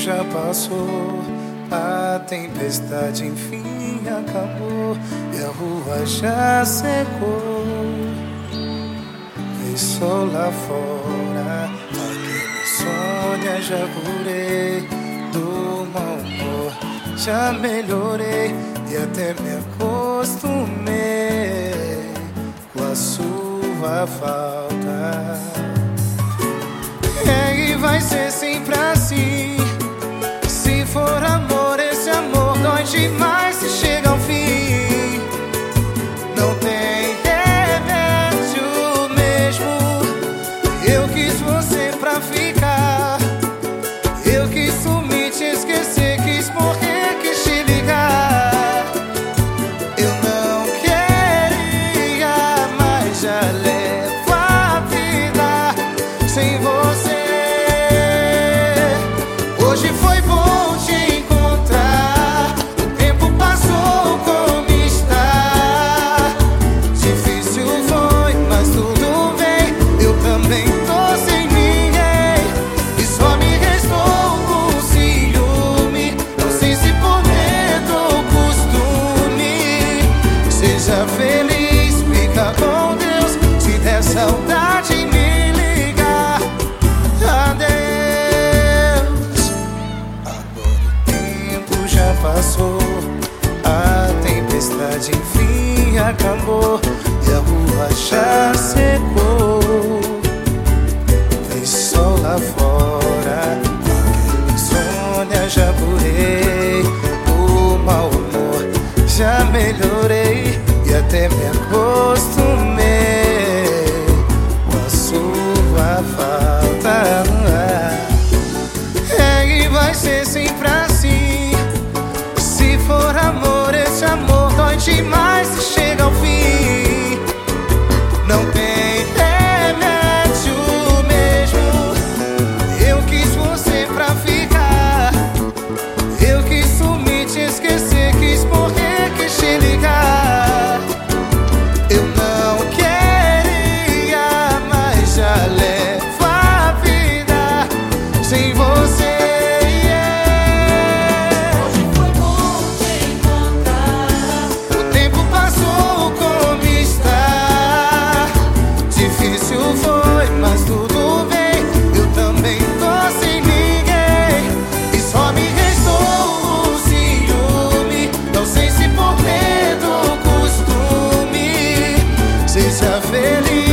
já passou, a tempestade enfim acabou e a rua já secou. Vem só lá fora, aquele sonha é já curei do mau humor, já melhorei e até me acostumei com a sua falta. E e vai ser sempre assim. Seja feliz, fica com Deus. Se der saudade, me liga. Adeus. Agora o tempo já passou. A tempestade enfim acabou. E a rua já secou. Tem sol lá fora. de você. Yeah. Hoje foi bom te encontrar. O tempo passou como está. Difícil foi, mas tudo bem. Eu também tô sem ninguém. E só me restou o ciúme. Não sei se por medo ou costume. Seja feliz.